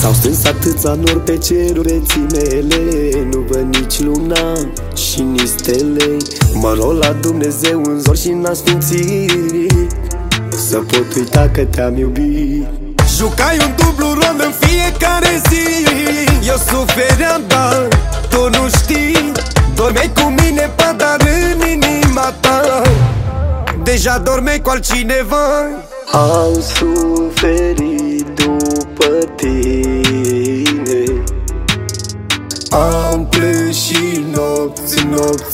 S-au strâns atâția nori pe ceruri mele Nu văd nici luna și nici stele. Mă rog la Dumnezeu în zor și în asfințit Să pot uita că te-am iubit. Jucai un dublu rol în fiecare zi. Eu sufeream, dar tu nu știi. Dormeai cu mine, dar în inima ta. Deja dormeai cu altcineva. Am suferit după tine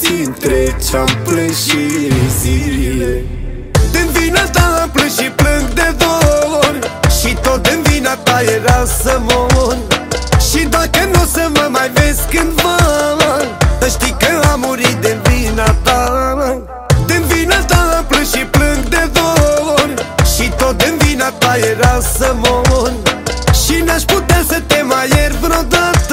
nopți întregi Am plâns și zile Din vina ta am plâns și plâng de dor. Și tot din vina ta era să mor. Și dacă nu o să mă mai vezi cândva Să știi că am murit din vina ta. Din vina ta am plâns și plâng de dor. Și tot din vina ta era să mor. Și n-aș putea să te mai iert vreodată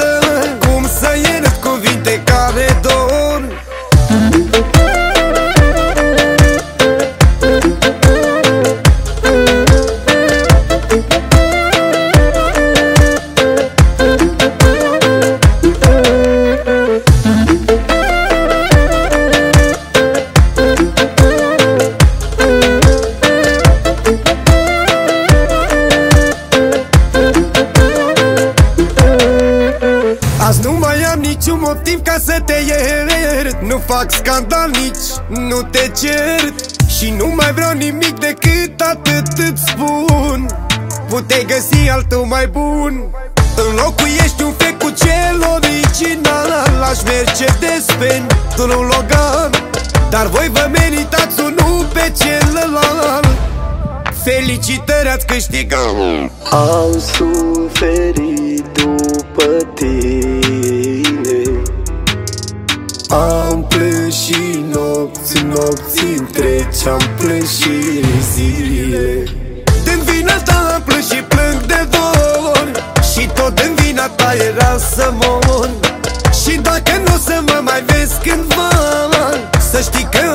motiv ca să te iert. Nu fac scandal nici, nu te cert Și nu mai vreau nimic decât atât îți spun. Puteai găsi altul mai bun. Înlocuiești un fec cu cel original. Aș merge pentru un Logan. Dar voi vă meritați unul pe celălalt. Felicitări ați câștigat. Am suferit Am plâns și nopți, nopți întregi Am plâns și zile. Din vina ta am plâns și plâng de dor Și tot din vina ta era să mor. Și dacă nu o să mă mai vezi cândva Să știi că